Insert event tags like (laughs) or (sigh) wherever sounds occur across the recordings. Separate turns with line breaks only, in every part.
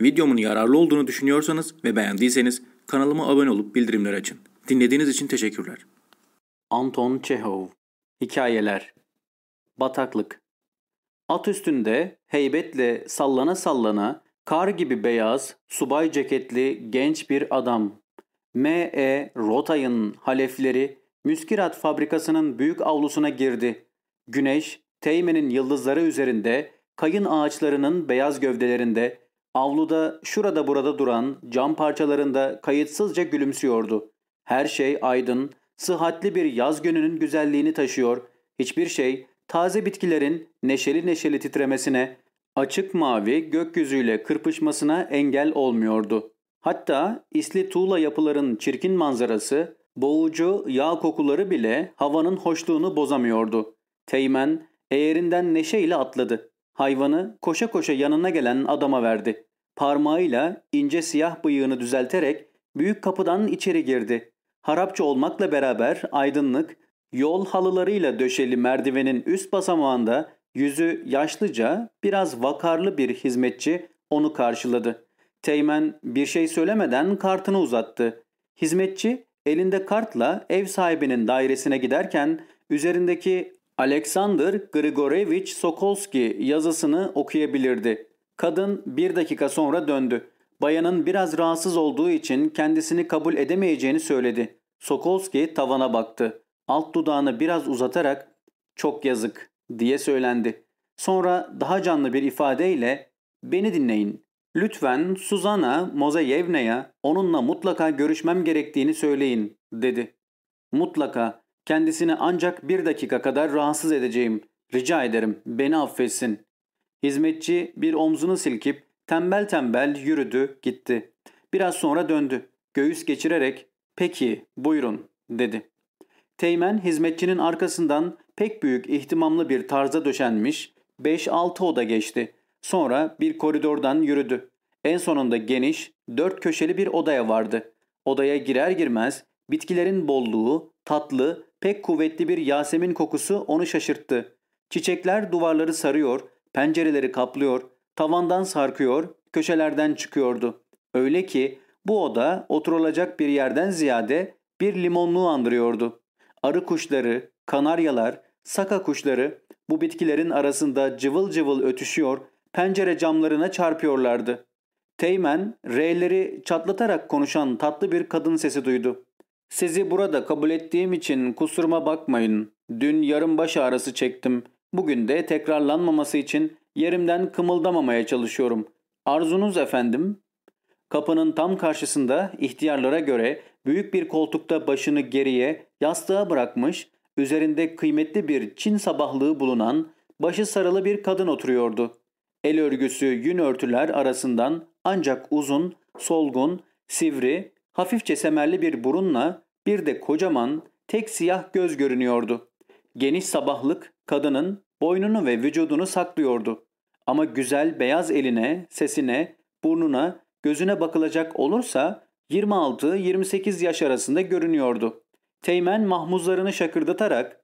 Videomun yararlı olduğunu düşünüyorsanız ve beğendiyseniz kanalıma abone olup bildirimleri açın. Dinlediğiniz için teşekkürler.
Anton Çehov Hikayeler Bataklık At üstünde heybetle sallana sallana kar gibi beyaz subay ceketli genç bir adam. M.E. Rotay'ın halefleri müskirat fabrikasının büyük avlusuna girdi. Güneş, Teğmen'in yıldızları üzerinde, kayın ağaçlarının beyaz gövdelerinde, avluda şurada burada duran cam parçalarında kayıtsızca gülümsüyordu. Her şey aydın, sıhhatli bir yaz gününün güzelliğini taşıyor. Hiçbir şey taze bitkilerin neşeli neşeli titremesine, açık mavi gökyüzüyle kırpışmasına engel olmuyordu. Hatta isli tuğla yapıların çirkin manzarası, boğucu yağ kokuları bile havanın hoşluğunu bozamıyordu. Teğmen eğerinden neşeyle atladı. Hayvanı koşa koşa yanına gelen adama verdi. Parmağıyla ince siyah bıyığını düzelterek büyük kapıdan içeri girdi. Harapça olmakla beraber aydınlık, yol halılarıyla döşeli merdivenin üst basamağında yüzü yaşlıca, biraz vakarlı bir hizmetçi onu karşıladı. Teğmen bir şey söylemeden kartını uzattı. Hizmetçi elinde kartla ev sahibinin dairesine giderken üzerindeki Alexander Grigorevich Sokolski yazısını okuyabilirdi. Kadın bir dakika sonra döndü. Bayanın biraz rahatsız olduğu için kendisini kabul edemeyeceğini söyledi. Sokolski tavana baktı. Alt dudağını biraz uzatarak çok yazık diye söylendi. Sonra daha canlı bir ifadeyle beni dinleyin. Lütfen Suzana Mozayevna'ya onunla mutlaka görüşmem gerektiğini söyleyin dedi. Mutlaka kendisini ancak bir dakika kadar rahatsız edeceğim. Rica ederim beni affetsin. Hizmetçi bir omzunu silkip tembel tembel yürüdü gitti. Biraz sonra döndü. Göğüs geçirerek peki buyurun dedi. Teğmen hizmetçinin arkasından pek büyük ihtimamlı bir tarza döşenmiş 5-6 oda geçti. Sonra bir koridordan yürüdü. En sonunda geniş, dört köşeli bir odaya vardı. Odaya girer girmez bitkilerin bolluğu, tatlı, pek kuvvetli bir yasemin kokusu onu şaşırttı. Çiçekler duvarları sarıyor, pencereleri kaplıyor, tavandan sarkıyor, köşelerden çıkıyordu. Öyle ki bu oda oturulacak bir yerden ziyade bir limonluğu andırıyordu. Arı kuşları, kanaryalar, saka kuşları bu bitkilerin arasında cıvıl cıvıl ötüşüyor, pencere camlarına çarpıyorlardı. Teğmen, R'leri çatlatarak konuşan tatlı bir kadın sesi duydu. Sizi burada kabul ettiğim için kusuruma bakmayın. Dün yarım baş ağrısı çektim. Bugün de tekrarlanmaması için yerimden kımıldamamaya çalışıyorum. Arzunuz efendim? Kapının tam karşısında ihtiyarlara göre büyük bir koltukta başını geriye yastığa bırakmış, üzerinde kıymetli bir Çin sabahlığı bulunan başı sarılı bir kadın oturuyordu. El örgüsü yün örtüler arasından ancak uzun, solgun, sivri, hafifçe semerli bir burunla bir de kocaman, tek siyah göz görünüyordu. Geniş sabahlık kadının boynunu ve vücudunu saklıyordu. Ama güzel beyaz eline, sesine, burnuna, gözüne bakılacak olursa 26-28 yaş arasında görünüyordu. Teğmen mahmuzlarını şakırdatarak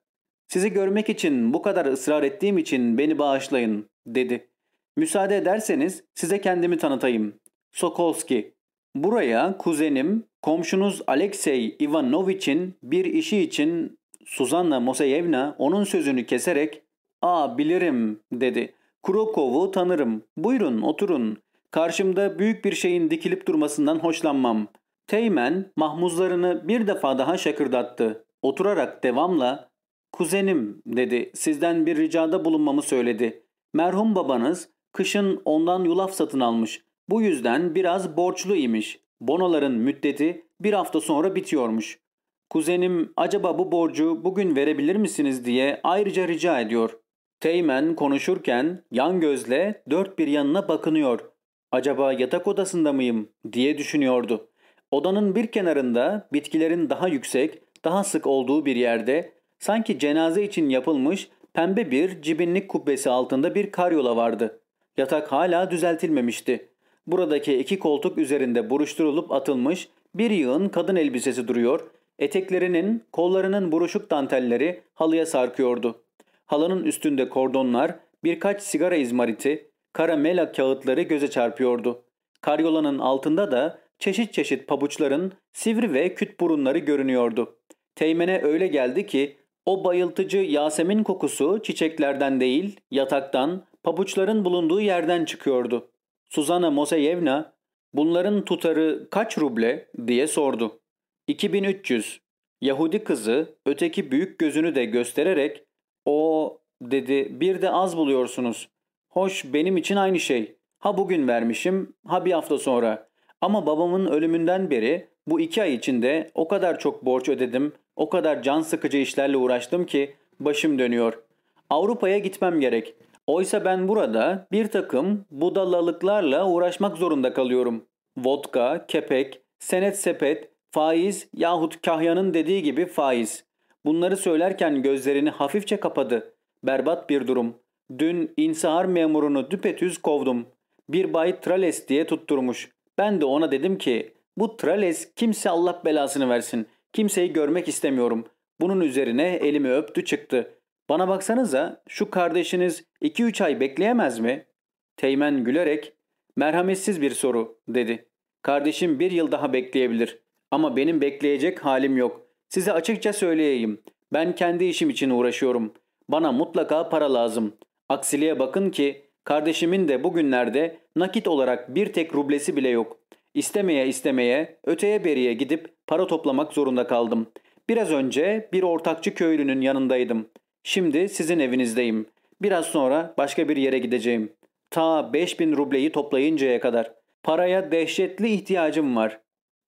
''Sizi görmek için bu kadar ısrar ettiğim için beni bağışlayın.'' dedi. ''Müsaade ederseniz size kendimi tanıtayım. Sokolski. Buraya kuzenim, komşunuz Alexey Ivanovich'in bir işi için Suzanna Moseyevna onun sözünü keserek ''Aa bilirim'' dedi. ''Kurokov'u tanırım. Buyurun oturun. Karşımda büyük bir şeyin dikilip durmasından hoşlanmam. Teğmen mahmuzlarını bir defa daha şakırdattı. Oturarak devamla ''Kuzenim'' dedi. ''Sizden bir ricada bulunmamı söyledi. Merhum babanız kışın ondan yulaf satın almış. Bu yüzden biraz borçlu imiş. Bonoların müddeti bir hafta sonra bitiyormuş. Kuzenim acaba bu borcu bugün verebilir misiniz diye ayrıca rica ediyor. Teğmen konuşurken yan gözle dört bir yanına bakınıyor. Acaba yatak odasında mıyım diye düşünüyordu. Odanın bir kenarında bitkilerin daha yüksek, daha sık olduğu bir yerde sanki cenaze için yapılmış pembe bir cibinlik kubbesi altında bir karyola vardı. Yatak hala düzeltilmemişti. Buradaki iki koltuk üzerinde buruşturulup atılmış bir yığın kadın elbisesi duruyor, eteklerinin, kollarının buruşuk dantelleri halıya sarkıyordu. Halının üstünde kordonlar, birkaç sigara izmariti, karamela kağıtları göze çarpıyordu. Karyolanın altında da çeşit çeşit pabuçların sivri ve küt burunları görünüyordu. Teğmene öyle geldi ki o bayıltıcı Yasemin kokusu çiçeklerden değil, yataktan, pabuçların bulunduğu yerden çıkıyordu. Suzana Moseyevna, bunların tutarı kaç ruble diye sordu. 2300. Yahudi kızı öteki büyük gözünü de göstererek o dedi bir de az buluyorsunuz. Hoş benim için aynı şey. Ha bugün vermişim ha bir hafta sonra. Ama babamın ölümünden beri bu iki ay içinde o kadar çok borç ödedim, o kadar can sıkıcı işlerle uğraştım ki başım dönüyor. Avrupa'ya gitmem gerek. Oysa ben burada bir takım budalalıklarla uğraşmak zorunda kalıyorum. Vodka, kepek, senet sepet, faiz yahut kahyanın dediği gibi faiz. Bunları söylerken gözlerini hafifçe kapadı. Berbat bir durum. Dün insahar memurunu düpetüz kovdum. Bir bay Trales diye tutturmuş. Ben de ona dedim ki bu Trales kimse Allah belasını versin. Kimseyi görmek istemiyorum. Bunun üzerine elimi öptü çıktı. Bana baksanıza şu kardeşiniz 2-3 ay bekleyemez mi? Teğmen gülerek merhametsiz bir soru dedi. Kardeşim bir yıl daha bekleyebilir. Ama benim bekleyecek halim yok. Size açıkça söyleyeyim. Ben kendi işim için uğraşıyorum. Bana mutlaka para lazım. Aksiliğe bakın ki kardeşimin de bugünlerde nakit olarak bir tek rublesi bile yok. İstemeye istemeye öteye beriye gidip para toplamak zorunda kaldım. Biraz önce bir ortakçı köylünün yanındaydım. Şimdi sizin evinizdeyim. Biraz sonra başka bir yere gideceğim. Ta 5000 rubleyi toplayıncaya kadar. Paraya dehşetli ihtiyacım var.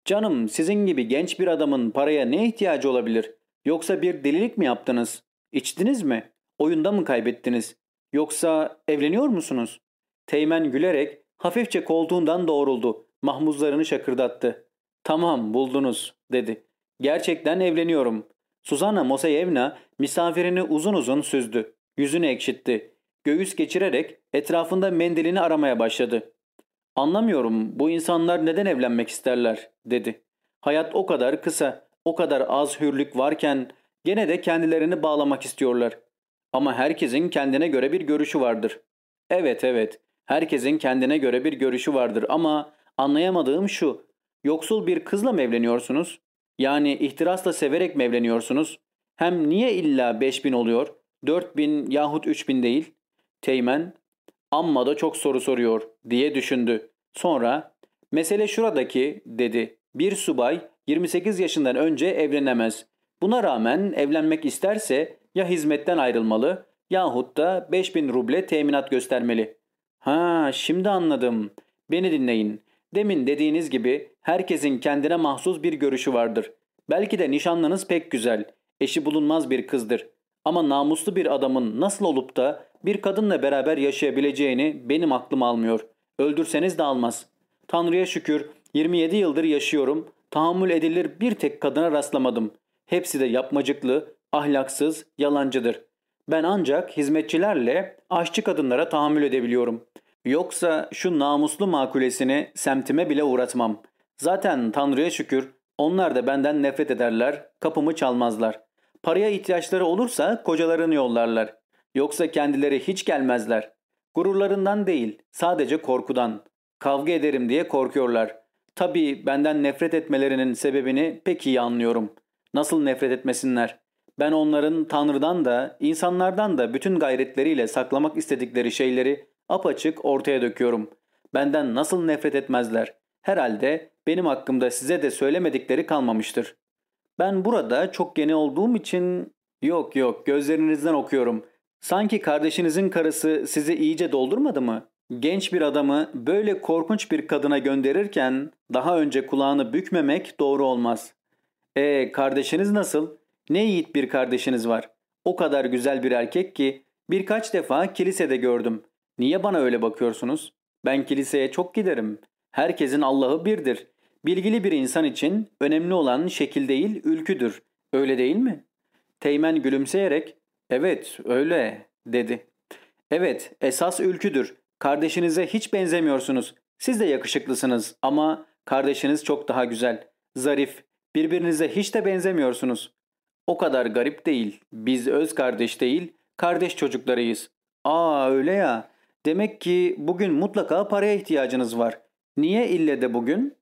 Canım sizin gibi genç bir adamın paraya ne ihtiyacı olabilir? Yoksa bir delilik mi yaptınız? İçtiniz mi? Oyunda mı kaybettiniz? Yoksa evleniyor musunuz? Teğmen gülerek hafifçe koltuğundan doğruldu. Mahmuzlarını şakırdattı. Tamam buldunuz dedi. Gerçekten evleniyorum. Suzanna Moseyevna misafirini uzun uzun süzdü. Yüzünü ekşitti. Göğüs geçirerek etrafında mendilini aramaya başladı. Anlamıyorum bu insanlar neden evlenmek isterler dedi. Hayat o kadar kısa, o kadar az hürlük varken gene de kendilerini bağlamak istiyorlar. Ama herkesin kendine göre bir görüşü vardır. Evet evet herkesin kendine göre bir görüşü vardır ama anlayamadığım şu. Yoksul bir kızla mı evleniyorsunuz? Yani ihtirasla severek mi evleniyorsunuz? Hem niye illa 5000 oluyor? 4000 yahut 3000 değil? Teğmen Amma da çok soru soruyor diye düşündü. Sonra mesele şuradaki dedi. Bir subay 28 yaşından önce evlenemez. Buna rağmen evlenmek isterse ya hizmetten ayrılmalı yahut da 5000 ruble teminat göstermeli. Ha şimdi anladım. Beni dinleyin. Demin dediğiniz gibi herkesin kendine mahsus bir görüşü vardır. Belki de nişanlınız pek güzel, eşi bulunmaz bir kızdır. Ama namuslu bir adamın nasıl olup da bir kadınla beraber yaşayabileceğini benim aklım almıyor. Öldürseniz de almaz. Tanrı'ya şükür 27 yıldır yaşıyorum. Tahammül edilir bir tek kadına rastlamadım. Hepsi de yapmacıklı, ahlaksız, yalancıdır. Ben ancak hizmetçilerle aşçı kadınlara tahammül edebiliyorum. Yoksa şu namuslu makulesini semtime bile uğratmam. Zaten Tanrı'ya şükür onlar da benden nefret ederler, kapımı çalmazlar. Paraya ihtiyaçları olursa kocalarını yollarlar. Yoksa kendileri hiç gelmezler. Gururlarından değil, sadece korkudan. Kavga ederim diye korkuyorlar. Tabii benden nefret etmelerinin sebebini pek iyi anlıyorum. Nasıl nefret etmesinler? Ben onların Tanrı'dan da, insanlardan da bütün gayretleriyle saklamak istedikleri şeyleri apaçık ortaya döküyorum. Benden nasıl nefret etmezler? Herhalde benim hakkımda size de söylemedikleri kalmamıştır. Ben burada çok yeni olduğum için... Yok yok gözlerinizden okuyorum. Sanki kardeşinizin karısı sizi iyice doldurmadı mı? Genç bir adamı böyle korkunç bir kadına gönderirken daha önce kulağını bükmemek doğru olmaz. E kardeşiniz nasıl? Ne yiğit bir kardeşiniz var. O kadar güzel bir erkek ki birkaç defa kilisede gördüm. Niye bana öyle bakıyorsunuz? Ben kiliseye çok giderim. Herkesin Allah'ı birdir. Bilgili bir insan için önemli olan şekil değil ülküdür. Öyle değil mi? Teğmen gülümseyerek evet öyle dedi. Evet esas ülküdür. Kardeşinize hiç benzemiyorsunuz. Siz de yakışıklısınız ama kardeşiniz çok daha güzel. Zarif. Birbirinize hiç de benzemiyorsunuz. O kadar garip değil. Biz öz kardeş değil, kardeş çocuklarıyız. Aa öyle ya. Demek ki bugün mutlaka paraya ihtiyacınız var. Niye ille de bugün?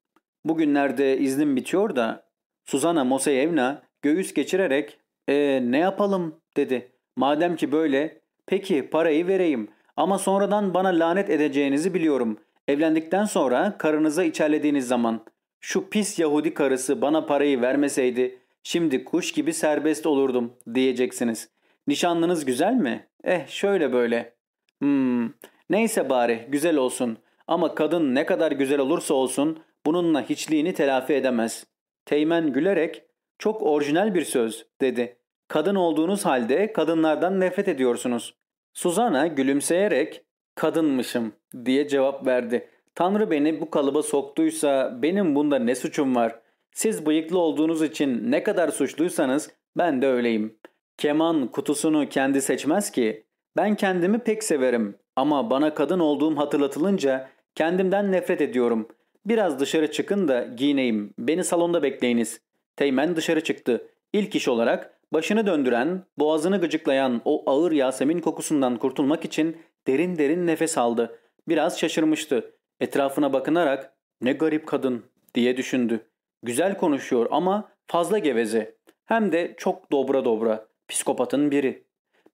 Bugünlerde iznim bitiyor da Suzana Moseyevna göğüs geçirerek e, ne yapalım dedi. Madem ki böyle peki parayı vereyim ama sonradan bana lanet edeceğinizi biliyorum. Evlendikten sonra karınıza içerlediğiniz zaman şu pis Yahudi karısı bana parayı vermeseydi şimdi kuş gibi serbest olurdum diyeceksiniz. Nişanlınız güzel mi? Eh şöyle böyle. Hmm, neyse bari güzel olsun. Ama kadın ne kadar güzel olursa olsun bununla hiçliğini telafi edemez. Teğmen gülerek çok orijinal bir söz dedi. Kadın olduğunuz halde kadınlardan nefret ediyorsunuz. Suzana gülümseyerek kadınmışım diye cevap verdi. Tanrı beni bu kalıba soktuysa benim bunda ne suçum var? Siz bıyıklı olduğunuz için ne kadar suçluysanız ben de öyleyim. Keman kutusunu kendi seçmez ki. Ben kendimi pek severim ama bana kadın olduğum hatırlatılınca kendimden nefret ediyorum. Biraz dışarı çıkın da giyineyim. Beni salonda bekleyiniz. Teğmen dışarı çıktı. İlk iş olarak başını döndüren, boğazını gıcıklayan o ağır Yasemin kokusundan kurtulmak için derin derin nefes aldı. Biraz şaşırmıştı. Etrafına bakınarak ne garip kadın diye düşündü. Güzel konuşuyor ama fazla geveze. Hem de çok dobra dobra. Psikopatın biri.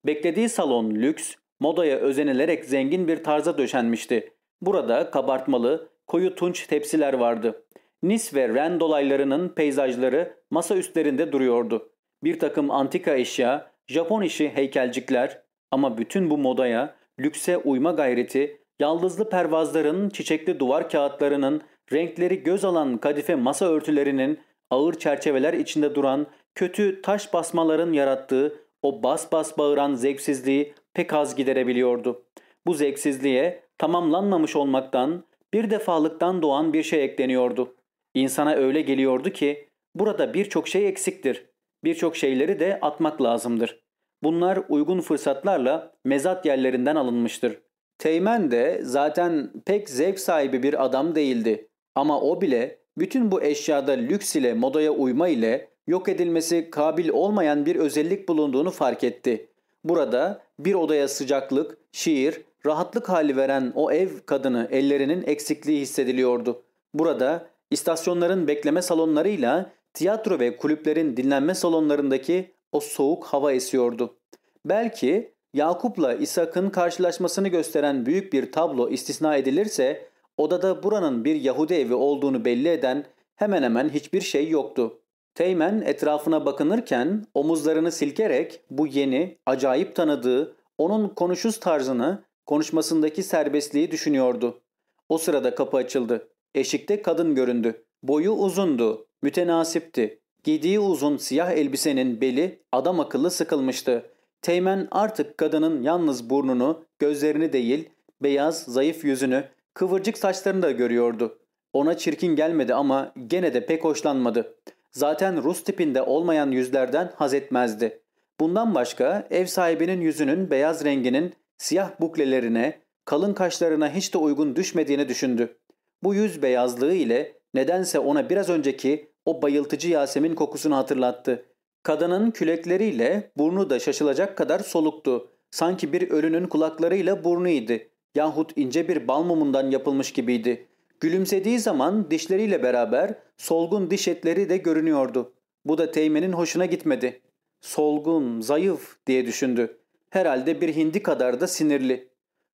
Beklediği salon lüks, modaya özenilerek zengin bir tarza döşenmişti. Burada kabartmalı, koyu tunç tepsiler vardı. Nis ve Ren dolaylarının peyzajları masa üstlerinde duruyordu. Bir takım antika eşya, Japon işi heykelcikler ama bütün bu modaya, lükse uyma gayreti, yaldızlı pervazların, çiçekli duvar kağıtlarının, renkleri göz alan kadife masa örtülerinin, ağır çerçeveler içinde duran, kötü taş basmaların yarattığı o bas bas bağıran zevksizliği pek az giderebiliyordu. Bu zevksizliğe tamamlanmamış olmaktan, bir defalıktan doğan bir şey ekleniyordu. İnsana öyle geliyordu ki burada birçok şey eksiktir. Birçok şeyleri de atmak lazımdır. Bunlar uygun fırsatlarla mezat yerlerinden alınmıştır. Teğmen de zaten pek zevk sahibi bir adam değildi. Ama o bile bütün bu eşyada lüks ile modaya uyma ile yok edilmesi kabil olmayan bir özellik bulunduğunu fark etti. Burada bir odaya sıcaklık, şiir, rahatlık hali veren o ev kadını ellerinin eksikliği hissediliyordu. Burada istasyonların bekleme salonlarıyla tiyatro ve kulüplerin dinlenme salonlarındaki o soğuk hava esiyordu. Belki Yakup'la İshak'ın karşılaşmasını gösteren büyük bir tablo istisna edilirse odada buranın bir Yahudi evi olduğunu belli eden hemen hemen hiçbir şey yoktu. Teğmen etrafına bakınırken omuzlarını silkerek bu yeni, acayip tanıdığı, onun konuşuz tarzını, konuşmasındaki serbestliği düşünüyordu. O sırada kapı açıldı. Eşikte kadın göründü. Boyu uzundu, mütenasipti. Giydiği uzun siyah elbisenin beli adam akıllı sıkılmıştı. Teğmen artık kadının yalnız burnunu, gözlerini değil, beyaz, zayıf yüzünü, kıvırcık saçlarını da görüyordu. Ona çirkin gelmedi ama gene de pek hoşlanmadı. Zaten Rus tipinde olmayan yüzlerden haz etmezdi. Bundan başka ev sahibinin yüzünün beyaz renginin siyah buklelerine, kalın kaşlarına hiç de uygun düşmediğini düşündü. Bu yüz beyazlığı ile nedense ona biraz önceki o bayıltıcı Yasemin kokusunu hatırlattı. Kadının külekleriyle burnu da şaşılacak kadar soluktu. Sanki bir ölünün kulaklarıyla burnuydu. Yahut ince bir bal mumundan yapılmış gibiydi. Gülümsediği zaman dişleriyle beraber solgun diş etleri de görünüyordu. Bu da Teğmen'in hoşuna gitmedi. Solgun, zayıf diye düşündü. Herhalde bir hindi kadar da sinirli.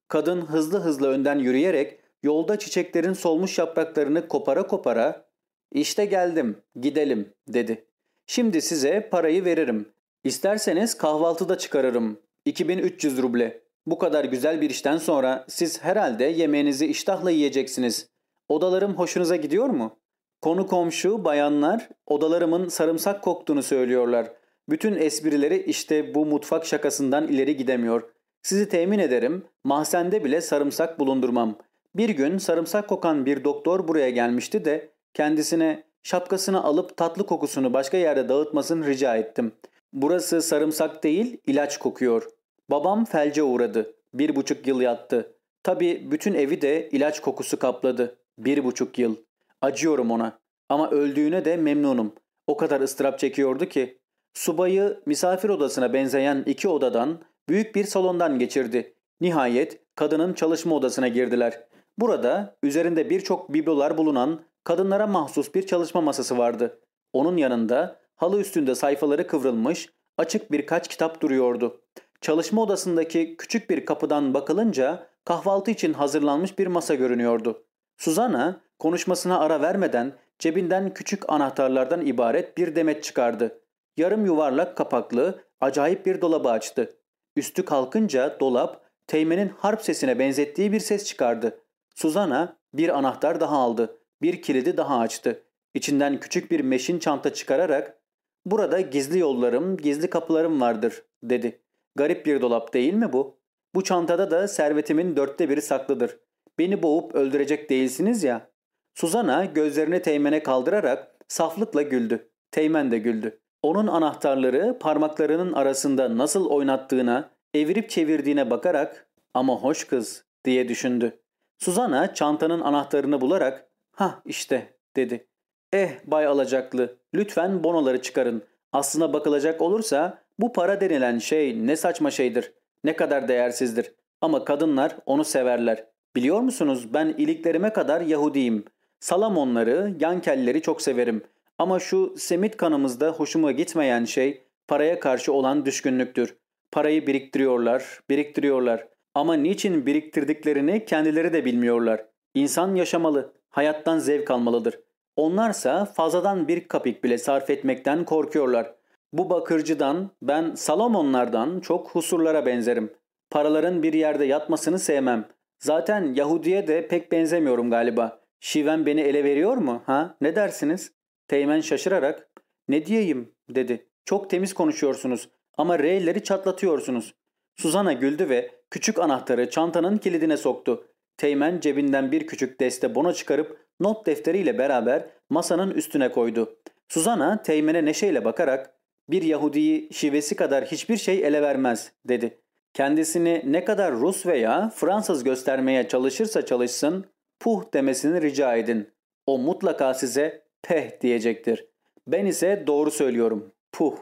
Kadın hızlı hızlı önden yürüyerek yolda çiçeklerin solmuş yapraklarını kopara kopara ''İşte geldim, gidelim.'' dedi. ''Şimdi size parayı veririm. İsterseniz kahvaltıda çıkarırım. 2300 ruble. Bu kadar güzel bir işten sonra siz herhalde yemeğinizi iştahla yiyeceksiniz. Odalarım hoşunuza gidiyor mu? Konu komşu, bayanlar odalarımın sarımsak koktuğunu söylüyorlar. Bütün esprileri işte bu mutfak şakasından ileri gidemiyor. Sizi temin ederim mahzende bile sarımsak bulundurmam. Bir gün sarımsak kokan bir doktor buraya gelmişti de kendisine şapkasını alıp tatlı kokusunu başka yerde dağıtmasını rica ettim. Burası sarımsak değil ilaç kokuyor. Babam felce uğradı. Bir buçuk yıl yattı. Tabi bütün evi de ilaç kokusu kapladı. Bir buçuk yıl. Acıyorum ona. Ama öldüğüne de memnunum. O kadar ıstırap çekiyordu ki. Subayı misafir odasına benzeyen iki odadan büyük bir salondan geçirdi. Nihayet kadının çalışma odasına girdiler. Burada üzerinde birçok biblolar bulunan kadınlara mahsus bir çalışma masası vardı. Onun yanında halı üstünde sayfaları kıvrılmış açık birkaç kitap duruyordu. Çalışma odasındaki küçük bir kapıdan bakılınca kahvaltı için hazırlanmış bir masa görünüyordu. Suzana konuşmasına ara vermeden cebinden küçük anahtarlardan ibaret bir demet çıkardı. Yarım yuvarlak kapaklı acayip bir dolabı açtı. Üstü kalkınca dolap Teğmen'in harp sesine benzettiği bir ses çıkardı. Suzana bir anahtar daha aldı. Bir kilidi daha açtı. İçinden küçük bir meşin çanta çıkararak ''Burada gizli yollarım, gizli kapılarım vardır.'' dedi. ''Garip bir dolap değil mi bu? Bu çantada da servetimin dörtte biri saklıdır. Beni boğup öldürecek değilsiniz ya.'' Suzana gözlerini Teğmen'e kaldırarak saflıkla güldü. Teğmen de güldü. Onun anahtarları parmaklarının arasında nasıl oynattığına, evirip çevirdiğine bakarak ama hoş kız diye düşündü. Suzana çantanın anahtarını bularak ha işte dedi. Eh bay alacaklı lütfen bonoları çıkarın. Aslına bakılacak olursa bu para denilen şey ne saçma şeydir. Ne kadar değersizdir. Ama kadınlar onu severler. Biliyor musunuz ben iliklerime kadar Yahudiyim. Salamonları, yankelleri çok severim. Ama şu Semit kanımızda hoşuma gitmeyen şey paraya karşı olan düşkünlüktür. Parayı biriktiriyorlar, biriktiriyorlar. Ama niçin biriktirdiklerini kendileri de bilmiyorlar. İnsan yaşamalı, hayattan zevk almalıdır. Onlarsa fazladan bir kapik bile sarf etmekten korkuyorlar. Bu bakırcıdan ben Salomonlardan çok husurlara benzerim. Paraların bir yerde yatmasını sevmem. Zaten Yahudi'ye de pek benzemiyorum galiba. Şiven beni ele veriyor mu? Ha? Ne dersiniz? Teğmen şaşırarak ne diyeyim dedi. Çok temiz konuşuyorsunuz ama R'leri çatlatıyorsunuz. Suzana güldü ve küçük anahtarı çantanın kilidine soktu. Teğmen cebinden bir küçük deste bono çıkarıp not defteriyle beraber masanın üstüne koydu. Suzana Teğmen'e neşeyle bakarak bir Yahudi'yi şivesi kadar hiçbir şey ele vermez dedi. Kendisini ne kadar Rus veya Fransız göstermeye çalışırsa çalışsın puh demesini rica edin. O mutlaka size peh diyecektir. Ben ise doğru söylüyorum. Puh,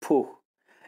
puh.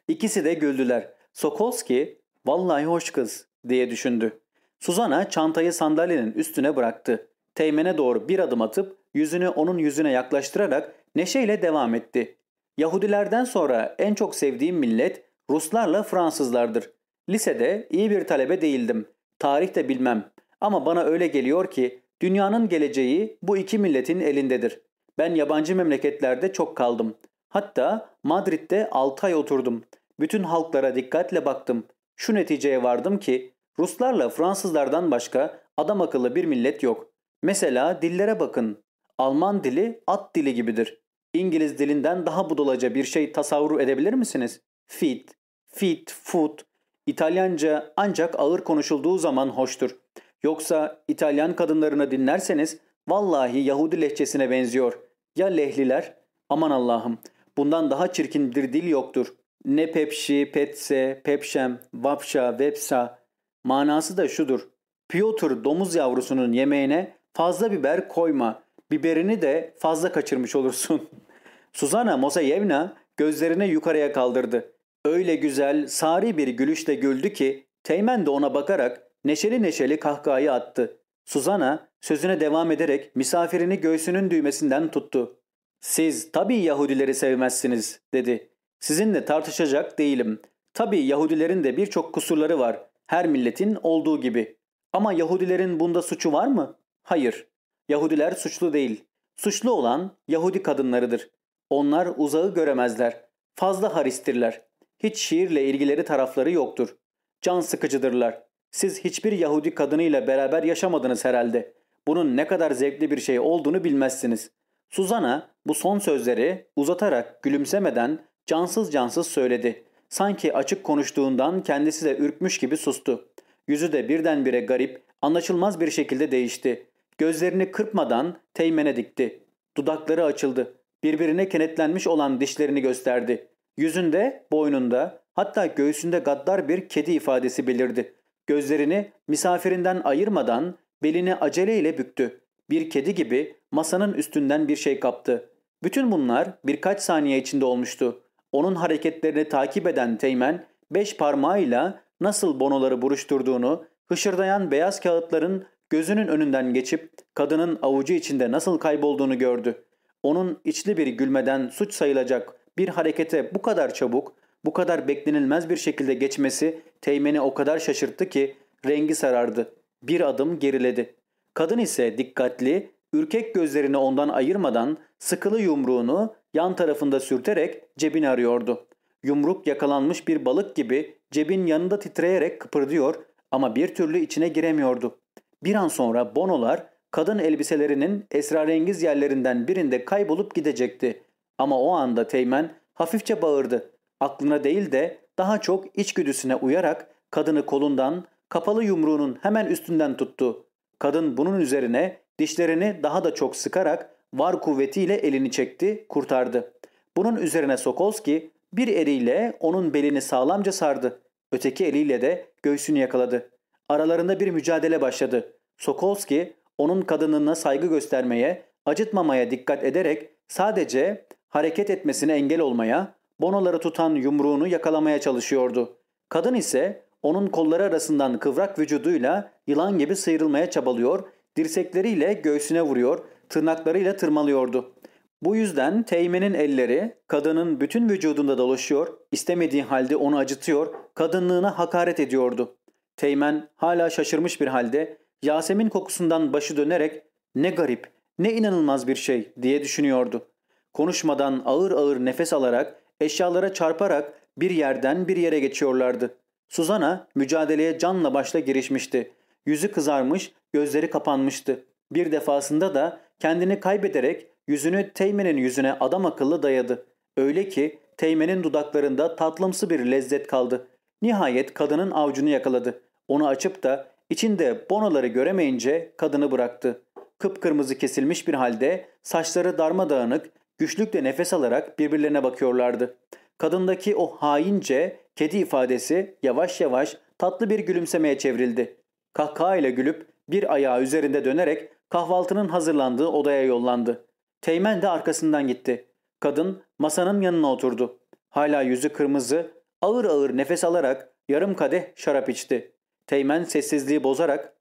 İkisi de güldüler. Sokolski, vallahi hoş kız diye düşündü. Suzana çantayı sandalyenin üstüne bıraktı. Teğmene doğru bir adım atıp yüzünü onun yüzüne yaklaştırarak neşeyle devam etti. Yahudilerden sonra en çok sevdiğim millet Ruslarla Fransızlardır. Lisede iyi bir talebe değildim. Tarih de bilmem. Ama bana öyle geliyor ki dünyanın geleceği bu iki milletin elindedir. Ben yabancı memleketlerde çok kaldım. Hatta Madrid'de 6 ay oturdum. Bütün halklara dikkatle baktım. Şu neticeye vardım ki Ruslarla Fransızlardan başka adam akıllı bir millet yok. Mesela dillere bakın. Alman dili at dili gibidir. İngiliz dilinden daha budalaca bir şey tasavvur edebilir misiniz? Fit, fit, foot. İtalyanca ancak ağır konuşulduğu zaman hoştur. Yoksa İtalyan kadınlarını dinlerseniz vallahi Yahudi lehçesine benziyor. Ya lehliler? Aman Allah'ım bundan daha çirkin bir dil yoktur. Ne pepşi, petse, pepşem, vapşa, vepsa. Manası da şudur. Piotr domuz yavrusunun yemeğine fazla biber koyma. Biberini de fazla kaçırmış olursun. (laughs) Suzana Mosayevna gözlerini yukarıya kaldırdı. Öyle güzel, sari bir gülüşle güldü ki Teğmen de ona bakarak neşeli neşeli kahkahayı attı. Suzana sözüne devam ederek misafirini göğsünün düğmesinden tuttu. Siz tabii Yahudileri sevmezsiniz dedi. Sizinle tartışacak değilim. Tabii Yahudilerin de birçok kusurları var. Her milletin olduğu gibi. Ama Yahudilerin bunda suçu var mı? Hayır. Yahudiler suçlu değil. Suçlu olan Yahudi kadınlarıdır. Onlar uzağı göremezler. Fazla haristirler. Hiç şiirle ilgileri tarafları yoktur. Can sıkıcıdırlar. Siz hiçbir Yahudi kadınıyla beraber yaşamadınız herhalde. Bunun ne kadar zevkli bir şey olduğunu bilmezsiniz. Suzana bu son sözleri uzatarak gülümsemeden cansız cansız söyledi. Sanki açık konuştuğundan kendisi de ürkmüş gibi sustu. Yüzü de birdenbire garip, anlaşılmaz bir şekilde değişti. Gözlerini kırpmadan teğmene dikti. Dudakları açıldı. Birbirine kenetlenmiş olan dişlerini gösterdi. Yüzünde, boynunda, hatta göğsünde gaddar bir kedi ifadesi belirdi. Gözlerini misafirinden ayırmadan belini aceleyle büktü. Bir kedi gibi masanın üstünden bir şey kaptı. Bütün bunlar birkaç saniye içinde olmuştu. Onun hareketlerini takip eden Teğmen beş parmağıyla nasıl bonoları buruşturduğunu, hışırdayan beyaz kağıtların gözünün önünden geçip kadının avucu içinde nasıl kaybolduğunu gördü. Onun içli bir gülmeden suç sayılacak bir harekete bu kadar çabuk, bu kadar beklenilmez bir şekilde geçmesi Teğmen'i o kadar şaşırttı ki rengi sarardı. Bir adım geriledi. Kadın ise dikkatli, ürkek gözlerini ondan ayırmadan sıkılı yumruğunu yan tarafında sürterek cebini arıyordu. Yumruk yakalanmış bir balık gibi cebin yanında titreyerek kıpırdıyor ama bir türlü içine giremiyordu. Bir an sonra bonolar kadın elbiselerinin esrarengiz yerlerinden birinde kaybolup gidecekti. Ama o anda Teğmen hafifçe bağırdı. Aklına değil de daha çok içgüdüsüne uyarak kadını kolundan, kapalı yumruğunun hemen üstünden tuttu. Kadın bunun üzerine dişlerini daha da çok sıkarak var kuvvetiyle elini çekti, kurtardı. Bunun üzerine Sokolski bir eliyle onun belini sağlamca sardı. Öteki eliyle de göğsünü yakaladı. Aralarında bir mücadele başladı. Sokolski onun kadınına saygı göstermeye, acıtmamaya dikkat ederek sadece hareket etmesine engel olmaya, bonoları tutan yumruğunu yakalamaya çalışıyordu. Kadın ise onun kolları arasından kıvrak vücuduyla yılan gibi sıyrılmaya çabalıyor, dirsekleriyle göğsüne vuruyor, tırnaklarıyla tırmalıyordu. Bu yüzden Teğmen'in elleri kadının bütün vücudunda dolaşıyor, istemediği halde onu acıtıyor, kadınlığına hakaret ediyordu. Teğmen hala şaşırmış bir halde Yasemin kokusundan başı dönerek ne garip, ne inanılmaz bir şey diye düşünüyordu. Konuşmadan ağır ağır nefes alarak, eşyalara çarparak bir yerden bir yere geçiyorlardı. Suzana mücadeleye canla başla girişmişti. Yüzü kızarmış, gözleri kapanmıştı. Bir defasında da kendini kaybederek yüzünü Teğmen'in yüzüne adam akıllı dayadı. Öyle ki Teğmen'in dudaklarında tatlımsı bir lezzet kaldı. Nihayet kadının avcunu yakaladı. Onu açıp da içinde bonoları göremeyince kadını bıraktı. Kıpkırmızı kesilmiş bir halde saçları darmadağınık, güçlükle nefes alarak birbirlerine bakıyorlardı. Kadındaki o haince kedi ifadesi yavaş yavaş tatlı bir gülümsemeye çevrildi. Kahkaha ile gülüp bir ayağı üzerinde dönerek kahvaltının hazırlandığı odaya yollandı. Teğmen de arkasından gitti. Kadın masanın yanına oturdu. Hala yüzü kırmızı, ağır ağır nefes alarak yarım kadeh şarap içti. Teğmen sessizliği bozarak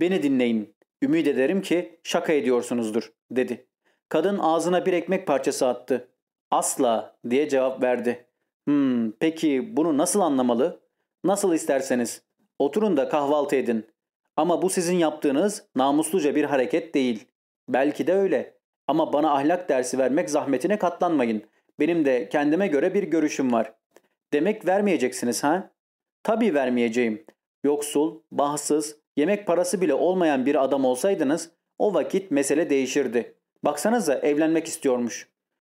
''Beni dinleyin, ümit ederim ki şaka ediyorsunuzdur.'' dedi. Kadın ağzına bir ekmek parçası attı. ''Asla'' diye cevap verdi. ''Hmm, peki bunu nasıl anlamalı?'' ''Nasıl isterseniz. Oturun da kahvaltı edin. Ama bu sizin yaptığınız namusluca bir hareket değil. Belki de öyle. Ama bana ahlak dersi vermek zahmetine katlanmayın. Benim de kendime göre bir görüşüm var. Demek vermeyeceksiniz ha? Tabii vermeyeceğim. Yoksul, bahtsız, yemek parası bile olmayan bir adam olsaydınız o vakit mesele değişirdi. Baksanıza evlenmek istiyormuş.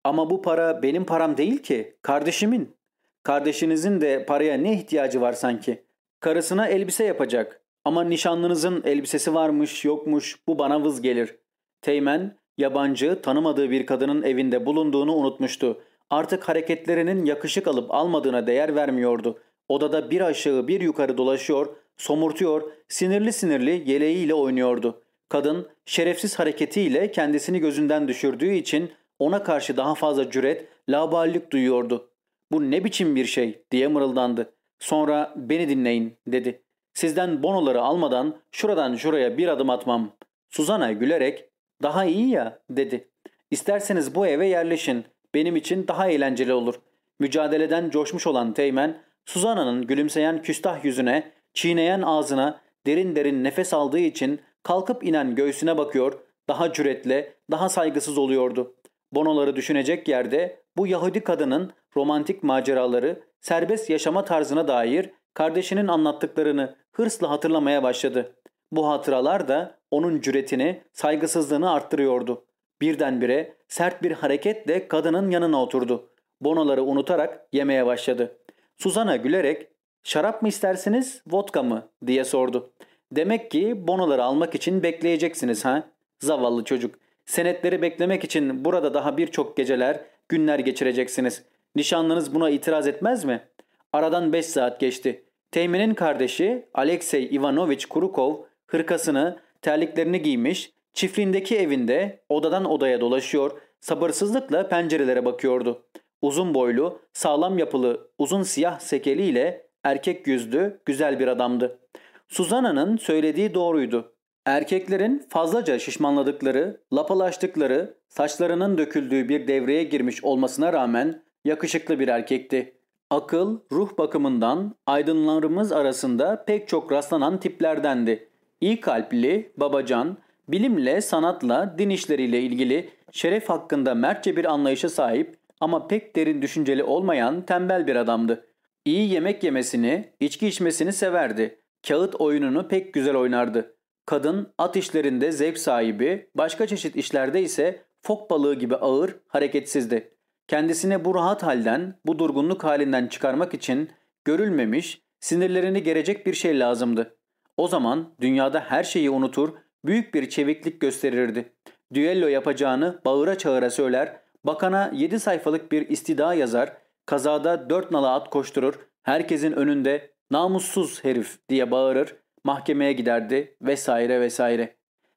Ama bu para benim param değil ki, kardeşimin. Kardeşinizin de paraya ne ihtiyacı var sanki? Karısına elbise yapacak. Ama nişanlınızın elbisesi varmış, yokmuş, bu bana vız gelir. Teğmen, yabancı, tanımadığı bir kadının evinde bulunduğunu unutmuştu. Artık hareketlerinin yakışık alıp almadığına değer vermiyordu. Odada bir aşağı bir yukarı dolaşıyor, somurtuyor, sinirli sinirli yeleğiyle oynuyordu. Kadın şerefsiz hareketiyle kendisini gözünden düşürdüğü için ona karşı daha fazla cüret, laballik duyuyordu. Bu ne biçim bir şey diye mırıldandı. Sonra beni dinleyin dedi. Sizden bonoları almadan şuradan şuraya bir adım atmam. Suzana gülerek daha iyi ya dedi. İsterseniz bu eve yerleşin. Benim için daha eğlenceli olur. Mücadeleden coşmuş olan Teğmen Suzana'nın gülümseyen küstah yüzüne, çiğneyen ağzına derin derin nefes aldığı için kalkıp inen göğsüne bakıyor, daha cüretle, daha saygısız oluyordu. Bonoları düşünecek yerde bu Yahudi kadının romantik maceraları, serbest yaşama tarzına dair kardeşinin anlattıklarını hırsla hatırlamaya başladı. Bu hatıralar da onun cüretini, saygısızlığını arttırıyordu. Birdenbire sert bir hareketle kadının yanına oturdu. Bonoları unutarak yemeye başladı. Suzana gülerek ''Şarap mı istersiniz, vodka mı?'' diye sordu. ''Demek ki bonoları almak için bekleyeceksiniz ha? Zavallı çocuk. Senetleri beklemek için burada daha birçok geceler, günler geçireceksiniz. Nişanlınız buna itiraz etmez mi?'' Aradan 5 saat geçti. Teğmen'in kardeşi Alexey Ivanovich Kurukov hırkasını, terliklerini giymiş, çiftliğindeki evinde odadan odaya dolaşıyor, sabırsızlıkla pencerelere bakıyordu. Uzun boylu, sağlam yapılı, uzun siyah sekeliyle erkek yüzlü, güzel bir adamdı. Suzana'nın söylediği doğruydu. Erkeklerin fazlaca şişmanladıkları, lapalaştıkları, saçlarının döküldüğü bir devreye girmiş olmasına rağmen yakışıklı bir erkekti. Akıl, ruh bakımından aydınlarımız arasında pek çok rastlanan tiplerdendi. İyi kalpli, babacan, bilimle, sanatla, din işleriyle ilgili şeref hakkında mertçe bir anlayışa sahip ama pek derin düşünceli olmayan tembel bir adamdı. İyi yemek yemesini, içki içmesini severdi. Kağıt oyununu pek güzel oynardı. Kadın at işlerinde zevk sahibi, başka çeşit işlerde ise fok balığı gibi ağır, hareketsizdi. Kendisine bu rahat halden, bu durgunluk halinden çıkarmak için görülmemiş, sinirlerini gerecek bir şey lazımdı. O zaman dünyada her şeyi unutur, büyük bir çeviklik gösterirdi. Düello yapacağını bağıra çağıra söyler, bakana 7 sayfalık bir istida yazar, kazada dört nala at koşturur, herkesin önünde namussuz herif diye bağırır, mahkemeye giderdi vesaire vesaire.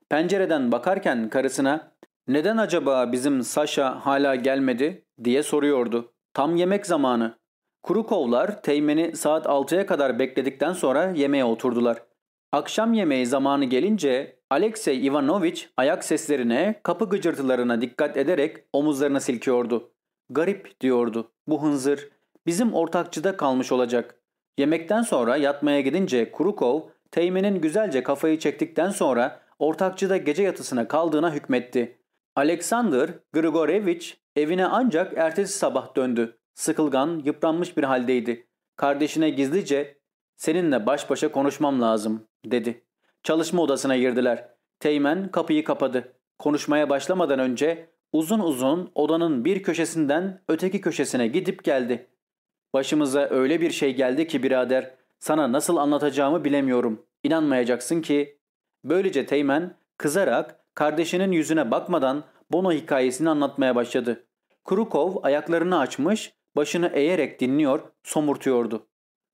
Pencereden bakarken karısına neden acaba bizim Saşa hala gelmedi diye soruyordu. Tam yemek zamanı. Kurukovlar Teğmen'i saat 6'ya kadar bekledikten sonra yemeğe oturdular. Akşam yemeği zamanı gelince Alexey Ivanovich ayak seslerine, kapı gıcırtılarına dikkat ederek omuzlarını silkiyordu. Garip diyordu. Bu hınzır bizim ortakçıda kalmış olacak. Yemekten sonra yatmaya gidince Kurukov Teğmen'in güzelce kafayı çektikten sonra ortakçıda gece yatısına kaldığına hükmetti. Alexander Grigorevich evine ancak ertesi sabah döndü. Sıkılgan, yıpranmış bir haldeydi. Kardeşine gizlice ''Seninle baş başa konuşmam lazım.'' dedi. Çalışma odasına girdiler. Teğmen kapıyı kapadı. Konuşmaya başlamadan önce uzun uzun odanın bir köşesinden öteki köşesine gidip geldi. Başımıza öyle bir şey geldi ki birader sana nasıl anlatacağımı bilemiyorum. İnanmayacaksın ki. Böylece Teğmen kızarak kardeşinin yüzüne bakmadan Bono hikayesini anlatmaya başladı. Krukov ayaklarını açmış, başını eğerek dinliyor, somurtuyordu.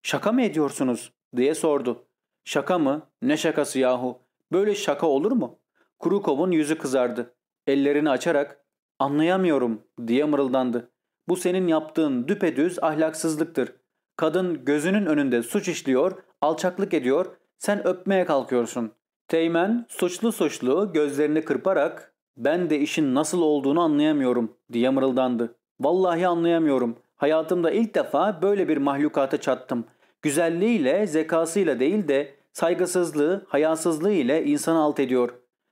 ''Şaka mı ediyorsunuz?'' diye sordu. ''Şaka mı? Ne şakası yahu? Böyle şaka olur mu?'' Krukov'un yüzü kızardı. Ellerini açarak ''Anlayamıyorum'' diye mırıldandı. ''Bu senin yaptığın düpedüz ahlaksızlıktır. Kadın gözünün önünde suç işliyor, alçaklık ediyor, sen öpmeye kalkıyorsun. Teğmen suçlu suçlu gözlerini kırparak ben de işin nasıl olduğunu anlayamıyorum diye mırıldandı. Vallahi anlayamıyorum. Hayatımda ilk defa böyle bir mahlukata çattım. Güzelliğiyle, zekasıyla değil de saygısızlığı, hayasızlığı ile insanı alt ediyor.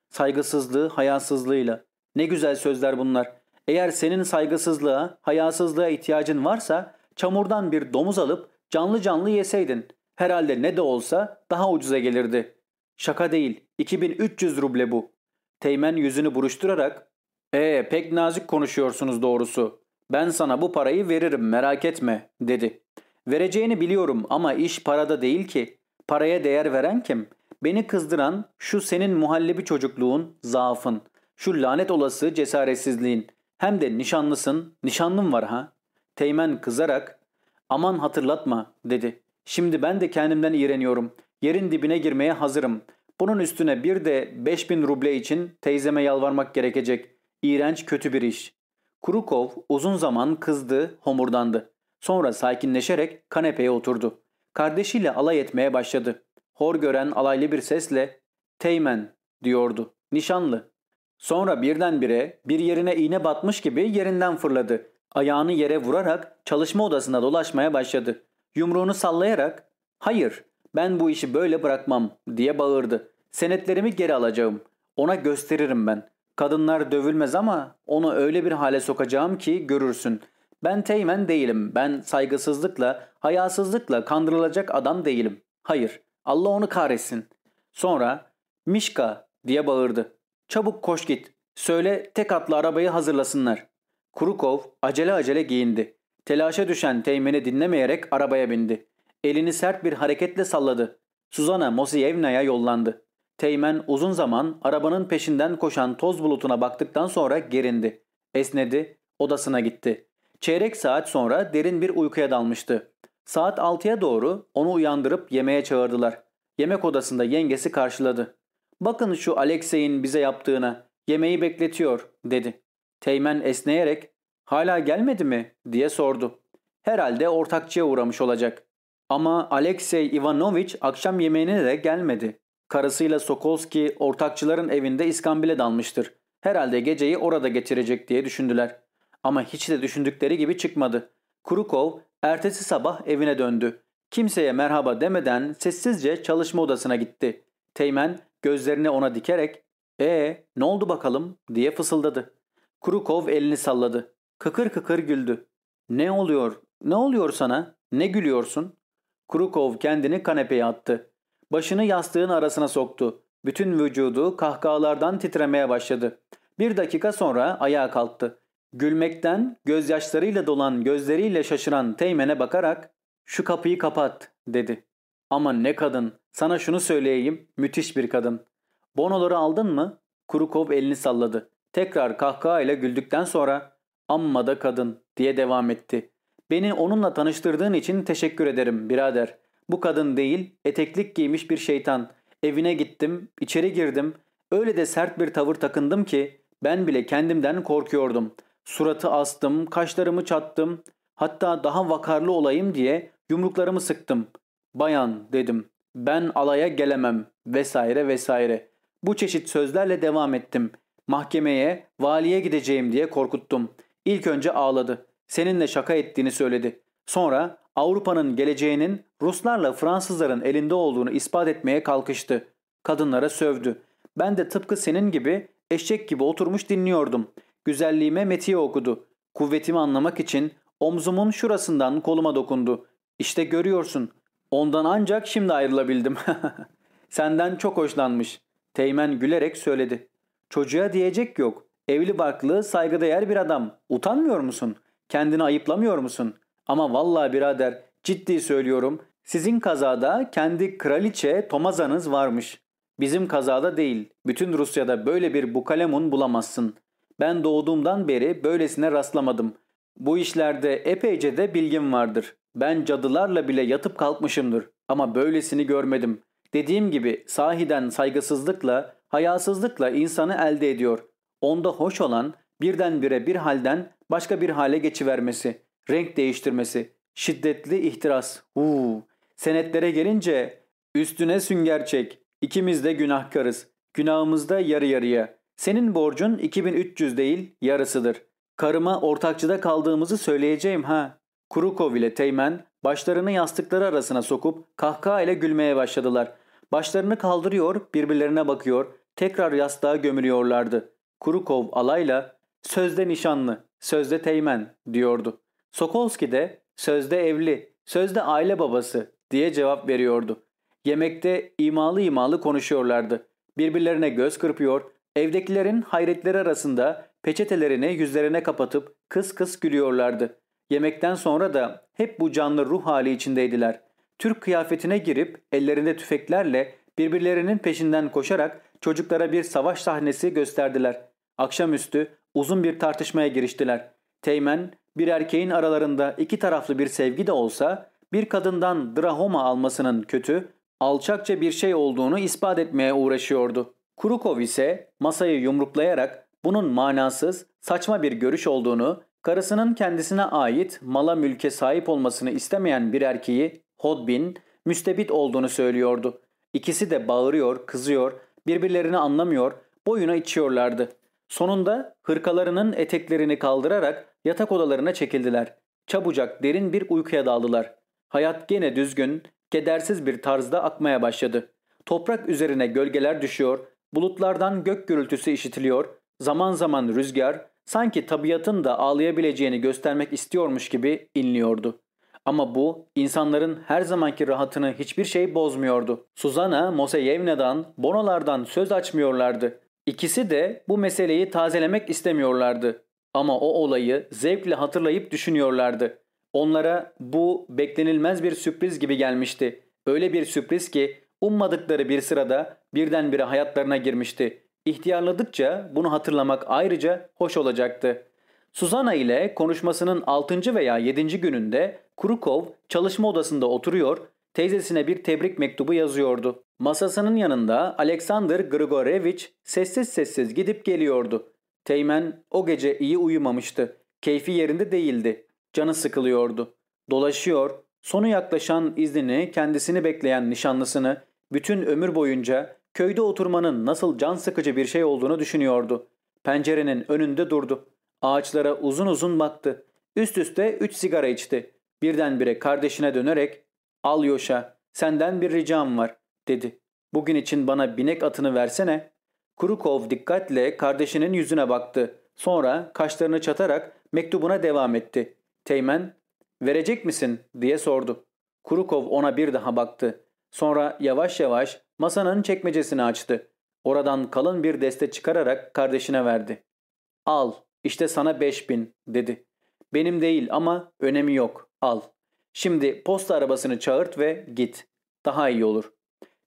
Saygısızlığı, hayasızlığıyla. Ne güzel sözler bunlar. Eğer senin saygısızlığa, hayasızlığa ihtiyacın varsa çamurdan bir domuz alıp canlı canlı yeseydin. Herhalde ne de olsa daha ucuza gelirdi. Şaka değil. 2300 ruble bu. Teğmen yüzünü buruşturarak ''Ee pek nazik konuşuyorsunuz doğrusu. Ben sana bu parayı veririm merak etme.'' dedi. ''Vereceğini biliyorum ama iş parada değil ki. Paraya değer veren kim? Beni kızdıran şu senin muhallebi çocukluğun, zaafın. Şu lanet olası cesaretsizliğin. Hem de nişanlısın, nişanlın var ha.'' Teğmen kızarak ''Aman hatırlatma.'' dedi. Şimdi ben de kendimden iğreniyorum. Yerin dibine girmeye hazırım. Bunun üstüne bir de 5000 ruble için teyzeme yalvarmak gerekecek. İğrenç kötü bir iş. Kurukov uzun zaman kızdı, homurdandı. Sonra sakinleşerek kanepeye oturdu. Kardeşiyle alay etmeye başladı. Hor gören alaylı bir sesle ''Teğmen'' diyordu. Nişanlı. Sonra birdenbire bir yerine iğne batmış gibi yerinden fırladı. Ayağını yere vurarak çalışma odasında dolaşmaya başladı. Yumruğunu sallayarak ''Hayır, ben bu işi böyle bırakmam'' diye bağırdı. ''Senetlerimi geri alacağım. Ona gösteririm ben. Kadınlar dövülmez ama onu öyle bir hale sokacağım ki görürsün. Ben teğmen değilim. Ben saygısızlıkla, hayasızlıkla kandırılacak adam değilim. Hayır, Allah onu kahretsin.'' Sonra ''Mişka'' diye bağırdı. ''Çabuk koş git. Söyle tek atlı arabayı hazırlasınlar.'' Kurukov acele acele giyindi. Telaşa düşen Teğmen'i dinlemeyerek arabaya bindi. Elini sert bir hareketle salladı. Suzana Mosiyevna'ya yollandı. Teğmen uzun zaman arabanın peşinden koşan toz bulutuna baktıktan sonra gerindi. Esnedi, odasına gitti. Çeyrek saat sonra derin bir uykuya dalmıştı. Saat 6'ya doğru onu uyandırıp yemeğe çağırdılar. Yemek odasında yengesi karşıladı. ''Bakın şu Alexey'in bize yaptığına. Yemeği bekletiyor.'' dedi. Teğmen esneyerek ''Hala gelmedi mi?'' diye sordu. Herhalde ortakçıya uğramış olacak. Ama Alexey Ivanovich akşam yemeğine de gelmedi. Karısıyla Sokolski ortakçıların evinde iskambile dalmıştır. Herhalde geceyi orada geçirecek diye düşündüler. Ama hiç de düşündükleri gibi çıkmadı. Krukov ertesi sabah evine döndü. Kimseye merhaba demeden sessizce çalışma odasına gitti. Teğmen gözlerini ona dikerek ''Ee ne oldu bakalım?'' diye fısıldadı. Krukov elini salladı. Kıkır kıkır güldü. ''Ne oluyor? Ne oluyor sana? Ne gülüyorsun?'' Krukov kendini kanepeye attı. Başını yastığın arasına soktu. Bütün vücudu kahkahalardan titremeye başladı. Bir dakika sonra ayağa kalktı. Gülmekten gözyaşlarıyla dolan gözleriyle şaşıran Teğmen'e bakarak ''Şu kapıyı kapat'' dedi. ''Ama ne kadın, sana şunu söyleyeyim, müthiş bir kadın. Bonoları aldın mı?'' Krukov elini salladı. Tekrar kahkahayla güldükten sonra ''Amma da kadın'' diye devam etti. ''Beni onunla tanıştırdığın için teşekkür ederim birader. Bu kadın değil, eteklik giymiş bir şeytan. Evine gittim, içeri girdim. Öyle de sert bir tavır takındım ki ben bile kendimden korkuyordum. Suratı astım, kaşlarımı çattım. Hatta daha vakarlı olayım diye yumruklarımı sıktım. Bayan dedim. Ben alaya gelemem vesaire vesaire. Bu çeşit sözlerle devam ettim. Mahkemeye, valiye gideceğim diye korkuttum. İlk önce ağladı. Seninle şaka ettiğini söyledi. Sonra Avrupa'nın geleceğinin Ruslarla Fransızların elinde olduğunu ispat etmeye kalkıştı. Kadınlara sövdü. Ben de tıpkı senin gibi eşek gibi oturmuş dinliyordum. Güzelliğime metiye okudu. Kuvvetimi anlamak için omzumun şurasından koluma dokundu. İşte görüyorsun. Ondan ancak şimdi ayrılabildim. (laughs) Senden çok hoşlanmış. Teğmen gülerek söyledi. Çocuğa diyecek yok. Evli barklı, saygıdeğer bir adam. Utanmıyor musun? Kendini ayıplamıyor musun? Ama vallahi birader ciddi söylüyorum. Sizin kazada kendi kraliçe Tomazanız varmış. Bizim kazada değil. Bütün Rusya'da böyle bir bukalemun bulamazsın. Ben doğduğumdan beri böylesine rastlamadım. Bu işlerde epeyce de bilgim vardır. Ben cadılarla bile yatıp kalkmışımdır. Ama böylesini görmedim. Dediğim gibi sahiden saygısızlıkla, hayasızlıkla insanı elde ediyor. Onda hoş olan birdenbire bir halden başka bir hale geçivermesi, renk değiştirmesi, şiddetli ihtiras. Uuu, senetlere gelince üstüne sünger çek. İkimiz de günahkarız. Günahımız da yarı yarıya. Senin borcun 2300 değil yarısıdır. Karıma ortakçıda kaldığımızı söyleyeceğim ha. Kurukov ile Teğmen başlarını yastıkları arasına sokup kahkaha ile gülmeye başladılar. Başlarını kaldırıyor, birbirlerine bakıyor, tekrar yastığa gömülüyorlardı. Kurukov alayla sözde nişanlı, sözde teğmen diyordu. Sokolski de sözde evli, sözde aile babası diye cevap veriyordu. Yemekte imalı imalı konuşuyorlardı. Birbirlerine göz kırpıyor, evdekilerin hayretleri arasında peçetelerini yüzlerine kapatıp kıs kıs gülüyorlardı. Yemekten sonra da hep bu canlı ruh hali içindeydiler. Türk kıyafetine girip ellerinde tüfeklerle birbirlerinin peşinden koşarak çocuklara bir savaş sahnesi gösterdiler. Akşamüstü uzun bir tartışmaya giriştiler. Teğmen bir erkeğin aralarında iki taraflı bir sevgi de olsa bir kadından drahoma almasının kötü, alçakça bir şey olduğunu ispat etmeye uğraşıyordu. Kurukov ise masayı yumruklayarak bunun manasız, saçma bir görüş olduğunu, karısının kendisine ait mala mülke sahip olmasını istemeyen bir erkeği hodbin, müstebit olduğunu söylüyordu. İkisi de bağırıyor, kızıyor, birbirlerini anlamıyor, boyuna içiyorlardı. Sonunda hırkalarının eteklerini kaldırarak yatak odalarına çekildiler. Çabucak derin bir uykuya daldılar. Hayat gene düzgün, kedersiz bir tarzda akmaya başladı. Toprak üzerine gölgeler düşüyor, bulutlardan gök gürültüsü işitiliyor, zaman zaman rüzgar sanki tabiatın da ağlayabileceğini göstermek istiyormuş gibi inliyordu. Ama bu insanların her zamanki rahatını hiçbir şey bozmuyordu. Suzana Moseyevna'dan, Bonolardan söz açmıyorlardı. İkisi de bu meseleyi tazelemek istemiyorlardı. Ama o olayı zevkle hatırlayıp düşünüyorlardı. Onlara bu beklenilmez bir sürpriz gibi gelmişti. Öyle bir sürpriz ki ummadıkları bir sırada birdenbire hayatlarına girmişti. İhtiyarladıkça bunu hatırlamak ayrıca hoş olacaktı. Suzana ile konuşmasının 6. veya 7. gününde Krukov çalışma odasında oturuyor, teyzesine bir tebrik mektubu yazıyordu. Masasının yanında Alexander Grigorevich sessiz sessiz gidip geliyordu. Teğmen o gece iyi uyumamıştı. Keyfi yerinde değildi. Canı sıkılıyordu. Dolaşıyor, sonu yaklaşan iznini kendisini bekleyen nişanlısını bütün ömür boyunca köyde oturmanın nasıl can sıkıcı bir şey olduğunu düşünüyordu. Pencerenin önünde durdu. Ağaçlara uzun uzun baktı. Üst üste üç sigara içti. Birdenbire kardeşine dönerek ''Al Yoşa, senden bir ricam var.'' dedi. ''Bugün için bana binek atını versene.'' Kurukov dikkatle kardeşinin yüzüne baktı. Sonra kaşlarını çatarak mektubuna devam etti. Teğmen, verecek misin diye sordu. Kurukov ona bir daha baktı. Sonra yavaş yavaş masanın çekmecesini açtı. Oradan kalın bir deste çıkararak kardeşine verdi. Al, işte sana beş bin dedi. Benim değil ama önemi yok, al. Şimdi posta arabasını çağırt ve git. Daha iyi olur.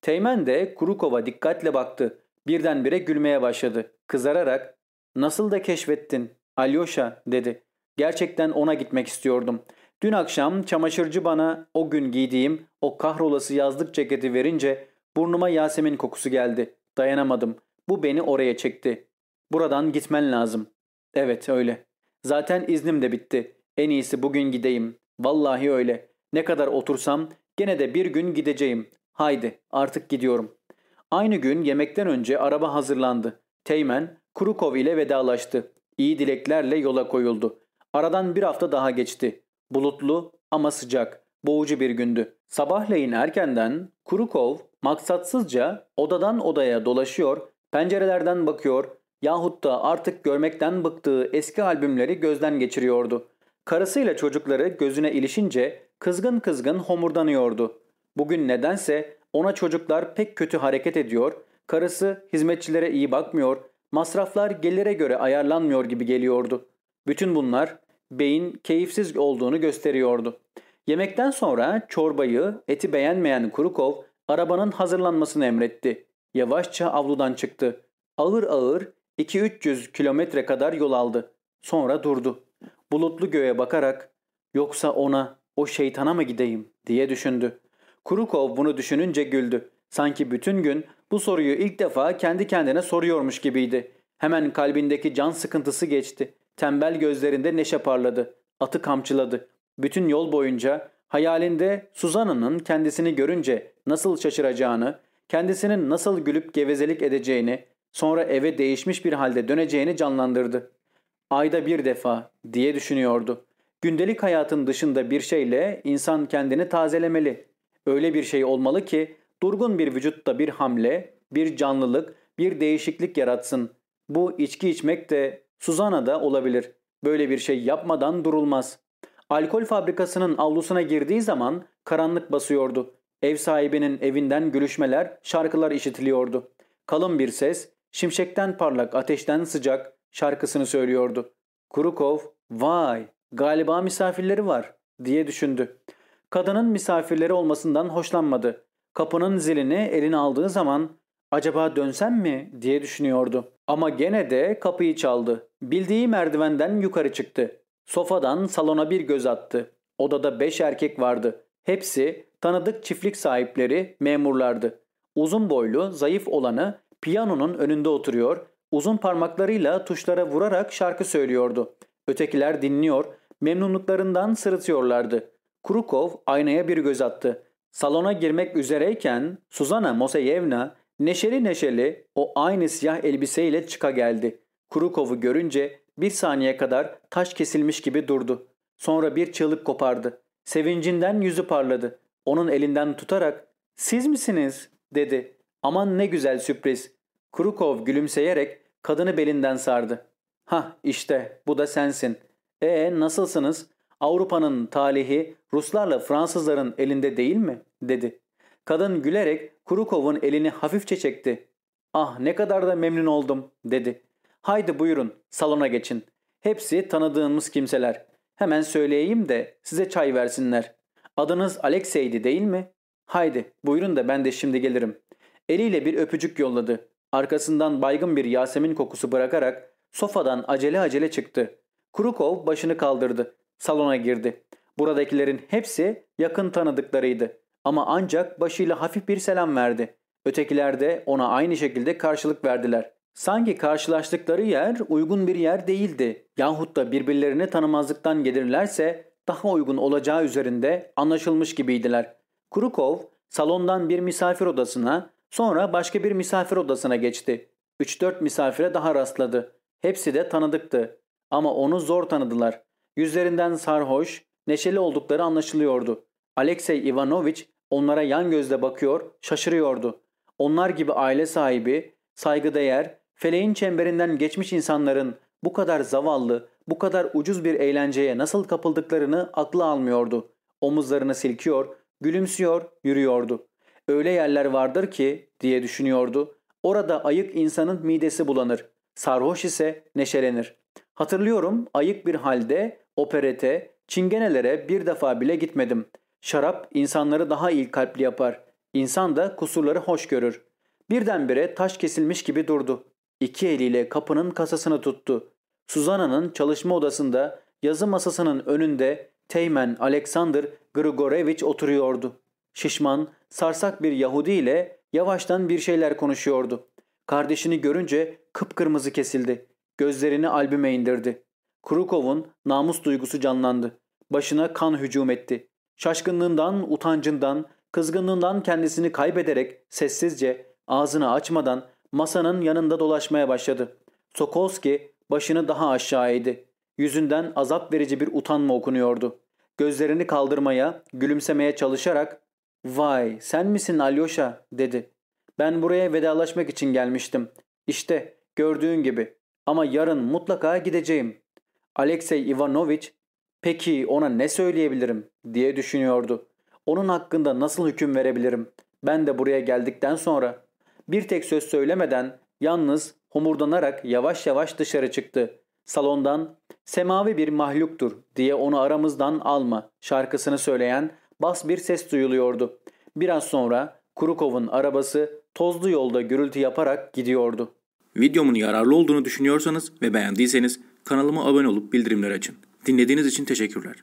Teğmen de Kurukov'a dikkatle baktı. Birdenbire gülmeye başladı. Kızararak ''Nasıl da keşfettin Alyosha?'' dedi. Gerçekten ona gitmek istiyordum. Dün akşam çamaşırcı bana o gün giydiğim o kahrolası yazlık ceketi verince burnuma Yasemin kokusu geldi. Dayanamadım. Bu beni oraya çekti. Buradan gitmen lazım. Evet öyle. Zaten iznim de bitti. En iyisi bugün gideyim. Vallahi öyle. Ne kadar otursam gene de bir gün gideceğim. Haydi artık gidiyorum. Aynı gün yemekten önce araba hazırlandı. Teğmen Kurukov ile vedalaştı. İyi dileklerle yola koyuldu. Aradan bir hafta daha geçti. Bulutlu ama sıcak, boğucu bir gündü. Sabahleyin erkenden Kurukov maksatsızca odadan odaya dolaşıyor, pencerelerden bakıyor yahut da artık görmekten bıktığı eski albümleri gözden geçiriyordu. Karısıyla çocukları gözüne ilişince kızgın kızgın homurdanıyordu. Bugün nedense ona çocuklar pek kötü hareket ediyor, karısı hizmetçilere iyi bakmıyor, masraflar gelire göre ayarlanmıyor gibi geliyordu. Bütün bunlar beyin keyifsiz olduğunu gösteriyordu. Yemekten sonra çorbayı, eti beğenmeyen Kurukov arabanın hazırlanmasını emretti. Yavaşça avludan çıktı. Ağır ağır 2-300 kilometre kadar yol aldı. Sonra durdu. Bulutlu göğe bakarak yoksa ona, o şeytana mı gideyim diye düşündü. Kurukov bunu düşününce güldü. Sanki bütün gün bu soruyu ilk defa kendi kendine soruyormuş gibiydi. Hemen kalbindeki can sıkıntısı geçti. Tembel gözlerinde neşe parladı. Atı kamçıladı. Bütün yol boyunca hayalinde Suzan'ın kendisini görünce nasıl şaşıracağını, kendisinin nasıl gülüp gevezelik edeceğini, sonra eve değişmiş bir halde döneceğini canlandırdı. Ayda bir defa diye düşünüyordu. Gündelik hayatın dışında bir şeyle insan kendini tazelemeli. Öyle bir şey olmalı ki durgun bir vücutta bir hamle, bir canlılık, bir değişiklik yaratsın. Bu içki içmek de Suzana da olabilir. Böyle bir şey yapmadan durulmaz. Alkol fabrikasının avlusuna girdiği zaman karanlık basıyordu. Ev sahibinin evinden gülüşmeler, şarkılar işitiliyordu. Kalın bir ses, şimşekten parlak, ateşten sıcak şarkısını söylüyordu. Kurukov, vay galiba misafirleri var diye düşündü. Kadının misafirleri olmasından hoşlanmadı. Kapının zilini eline aldığı zaman acaba dönsem mi diye düşünüyordu. Ama gene de kapıyı çaldı. Bildiği merdivenden yukarı çıktı. Sofadan salona bir göz attı. Odada beş erkek vardı. Hepsi tanıdık çiftlik sahipleri, memurlardı. Uzun boylu, zayıf olanı piyanonun önünde oturuyor, uzun parmaklarıyla tuşlara vurarak şarkı söylüyordu. Ötekiler dinliyor, memnunluklarından sırıtıyorlardı. Krukov aynaya bir göz attı. Salona girmek üzereyken Suzana Moseyevna neşeli neşeli o aynı siyah elbiseyle çıka geldi. Krukov'u görünce bir saniye kadar taş kesilmiş gibi durdu. Sonra bir çığlık kopardı. Sevincinden yüzü parladı. Onun elinden tutarak ''Siz misiniz?'' dedi. Aman ne güzel sürpriz. Krukov gülümseyerek kadını belinden sardı. ''Hah işte bu da sensin. E nasılsınız? Avrupa'nın talihi Ruslarla Fransızların elinde değil mi?'' dedi. Kadın gülerek Krukov'un elini hafifçe çekti. ''Ah ne kadar da memnun oldum.'' dedi. ''Haydi buyurun salona geçin. Hepsi tanıdığımız kimseler. Hemen söyleyeyim de size çay versinler. Adınız Alexey'di değil mi? Haydi buyurun da ben de şimdi gelirim.'' Eliyle bir öpücük yolladı. Arkasından baygın bir Yasemin kokusu bırakarak sofadan acele acele çıktı. Krukov başını kaldırdı. Salona girdi. Buradakilerin hepsi yakın tanıdıklarıydı. Ama ancak başıyla hafif bir selam verdi. Ötekiler de ona aynı şekilde karşılık verdiler. Sanki karşılaştıkları yer uygun bir yer değildi. Yahut da birbirlerini tanımazlıktan gelirlerse daha uygun olacağı üzerinde anlaşılmış gibiydiler. Krukov salondan bir misafir odasına Sonra başka bir misafir odasına geçti. 3-4 misafire daha rastladı. Hepsi de tanıdıktı. Ama onu zor tanıdılar. Yüzlerinden sarhoş, neşeli oldukları anlaşılıyordu. Alexey Ivanovich onlara yan gözle bakıyor, şaşırıyordu. Onlar gibi aile sahibi, saygıdeğer, feleğin çemberinden geçmiş insanların bu kadar zavallı, bu kadar ucuz bir eğlenceye nasıl kapıldıklarını aklı almıyordu. Omuzlarını silkiyor, gülümsüyor, yürüyordu. Öyle yerler vardır ki diye düşünüyordu. Orada ayık insanın midesi bulanır. Sarhoş ise neşelenir. Hatırlıyorum ayık bir halde operete, çingenelere bir defa bile gitmedim. Şarap insanları daha iyi kalpli yapar. İnsan da kusurları hoş görür. Birdenbire taş kesilmiş gibi durdu. İki eliyle kapının kasasını tuttu. Suzana'nın çalışma odasında yazı masasının önünde Teğmen Alexander Grigorevich oturuyordu. Şişman, sarsak bir Yahudi ile yavaştan bir şeyler konuşuyordu. Kardeşini görünce kıpkırmızı kesildi. Gözlerini albüme indirdi. Krukov'un namus duygusu canlandı. Başına kan hücum etti. Şaşkınlığından, utancından, kızgınlığından kendisini kaybederek sessizce ağzını açmadan masanın yanında dolaşmaya başladı. Sokolski başını daha aşağı eğdi. Yüzünden azap verici bir utanma okunuyordu. Gözlerini kaldırmaya, gülümsemeye çalışarak ''Vay sen misin Alyosha?'' dedi. ''Ben buraya vedalaşmak için gelmiştim. İşte gördüğün gibi. Ama yarın mutlaka gideceğim.'' Alexey Ivanovich ''Peki ona ne söyleyebilirim?'' diye düşünüyordu. Onun hakkında nasıl hüküm verebilirim? Ben de buraya geldikten sonra bir tek söz söylemeden yalnız homurdanarak yavaş yavaş dışarı çıktı. Salondan semavi bir mahluktur diye onu aramızdan alma şarkısını söyleyen bas bir ses duyuluyordu. Biraz sonra Kurukov'un arabası tozlu yolda gürültü yaparak gidiyordu.
Videomun yararlı olduğunu düşünüyorsanız ve beğendiyseniz kanalıma abone olup bildirimleri açın. Dinlediğiniz için teşekkürler.